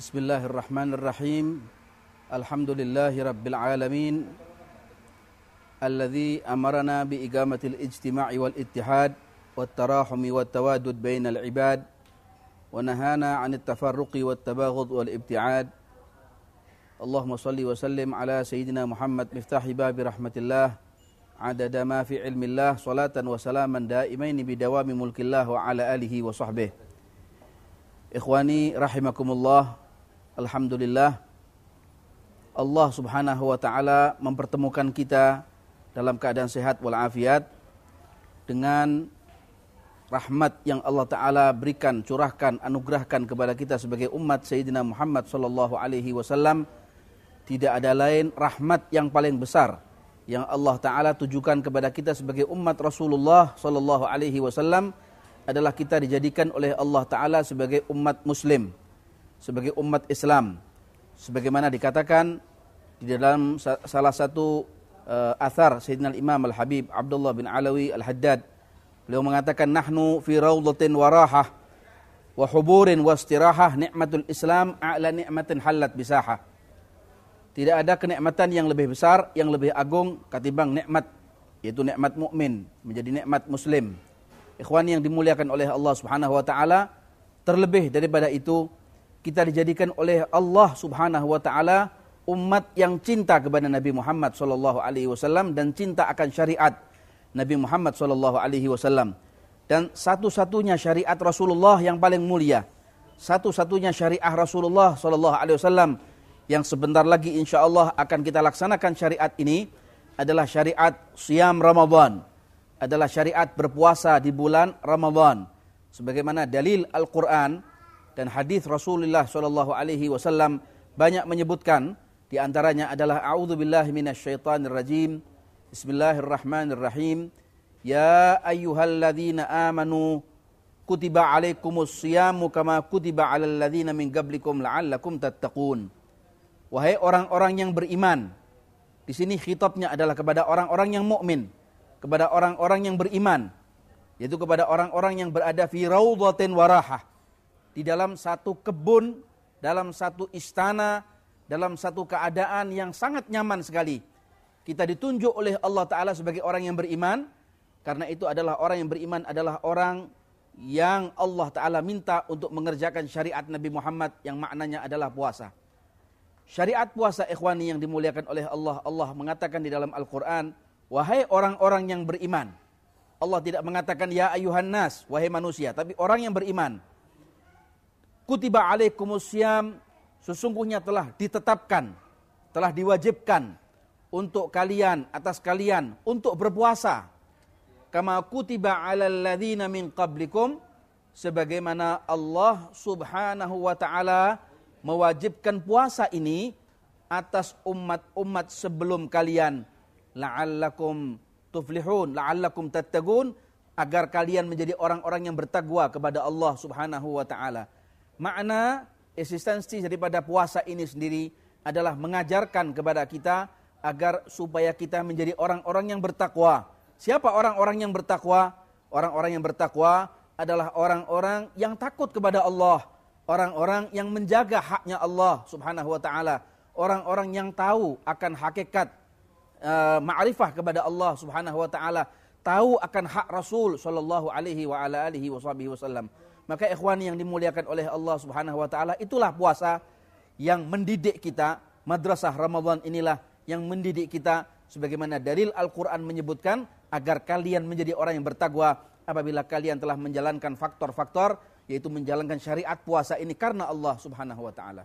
بسم الله الرحمن الرحيم. الحمد لله رب العالمين الذي أمرنا بإقامة الاجتماع والاتحاد والتراحم والتوادد بين العباد ونهانا عن التفرق والتباغض والابتعاد. اللهم صل وسلم على سيدنا محمد مفتاح باب رحمة الله عدد ما في علم الله صلاة وسلاما دائمين بدوام ملك الله وعلى آله وصحبه. إخواني رحمكم الله Alhamdulillah Allah subhanahu wa ta'ala mempertemukan kita dalam keadaan sehat walafiat dengan rahmat yang Allah Ta'ala berikan, curahkan, anugerahkan kepada kita sebagai umat Sayyidina Muhammad sallallahu alaihi wasallam. Tidak ada lain rahmat yang paling besar yang Allah Ta'ala tujukan kepada kita sebagai umat Rasulullah sallallahu alaihi wasallam adalah kita dijadikan oleh Allah Ta'ala sebagai umat muslim sebagai umat Islam. Sebagaimana dikatakan di dalam salah satu uh, athar Sayyidina Imam Al-Habib Abdullah bin Alawi Al-Haddad. Beliau mengatakan nahnu fi rawdatin warahah wa huburin wa istirahah ni'matul Islam a'la ni'matin halat bisahah tidak ada kenikmatan yang lebih besar yang lebih agung ketimbang nikmat yaitu nikmat mukmin menjadi nikmat muslim. Ikhwan yang dimuliakan oleh Allah Subhanahu wa taala terlebih daripada itu kita dijadikan oleh Allah Subhanahu wa taala umat yang cinta kepada Nabi Muhammad sallallahu alaihi wasallam dan cinta akan syariat Nabi Muhammad sallallahu alaihi wasallam. Dan satu-satunya syariat Rasulullah yang paling mulia satu-satunya syariah Rasulullah sallallahu alaihi wasallam yang sebentar lagi insyaallah akan kita laksanakan syariat ini adalah syariat siam Ramadan adalah syariat berpuasa di bulan Ramadan. Sebagaimana dalil Al-Qur'an dan hadis Rasulullah sallallahu alaihi wasallam banyak menyebutkan di antaranya adalah a'udzubillahi minasyaitonirrajim bismillahirrahmanirrahim. Ya ayyuhalladzina amanu kutiba alaikumus siyamu kama kutiba alal ladzina min qablikum la'allakum tattaqun. Wahai orang-orang yang beriman di sini khitabnya adalah kepada orang-orang yang mukmin kepada orang-orang yang beriman yaitu kepada orang-orang yang berada fi raudhatin warahah di dalam satu kebun, dalam satu istana, dalam satu keadaan yang sangat nyaman sekali. Kita ditunjuk oleh Allah Ta'ala sebagai orang yang beriman, karena itu adalah orang yang beriman adalah orang yang Allah Ta'ala minta untuk mengerjakan syariat Nabi Muhammad yang maknanya adalah puasa. Syariat puasa ikhwani yang dimuliakan oleh Allah, Allah mengatakan di dalam Al-Quran, Wahai orang-orang yang beriman, Allah tidak mengatakan ya ayuhan nas, wahai manusia, tapi orang yang beriman kutiba alaikumus sesungguhnya telah ditetapkan telah diwajibkan untuk kalian atas kalian untuk berpuasa. Kama kutiba alal ladzina min qablikum sebagaimana Allah Subhanahu wa taala mewajibkan puasa ini atas umat-umat sebelum kalian. La'allakum tuflihun la'allakum tattaqun agar kalian menjadi orang-orang yang bertakwa kepada Allah Subhanahu wa taala makna eksistensi daripada puasa ini sendiri adalah mengajarkan kepada kita agar supaya kita menjadi orang-orang yang bertakwa. Siapa orang-orang yang bertakwa? Orang-orang yang bertakwa adalah orang-orang yang takut kepada Allah, orang-orang yang menjaga haknya Allah Subhanahu wa taala, orang-orang yang tahu akan hakikat uh, ma'rifah kepada Allah Subhanahu wa taala, tahu akan hak Rasul sallallahu alaihi wa ala alihi wasallam. Maka ikhwan yang dimuliakan oleh Allah Subhanahu wa taala itulah puasa yang mendidik kita. Madrasah Ramadan inilah yang mendidik kita sebagaimana dalil Al-Qur'an menyebutkan agar kalian menjadi orang yang bertakwa apabila kalian telah menjalankan faktor-faktor yaitu menjalankan syariat puasa ini karena Allah Subhanahu wa taala.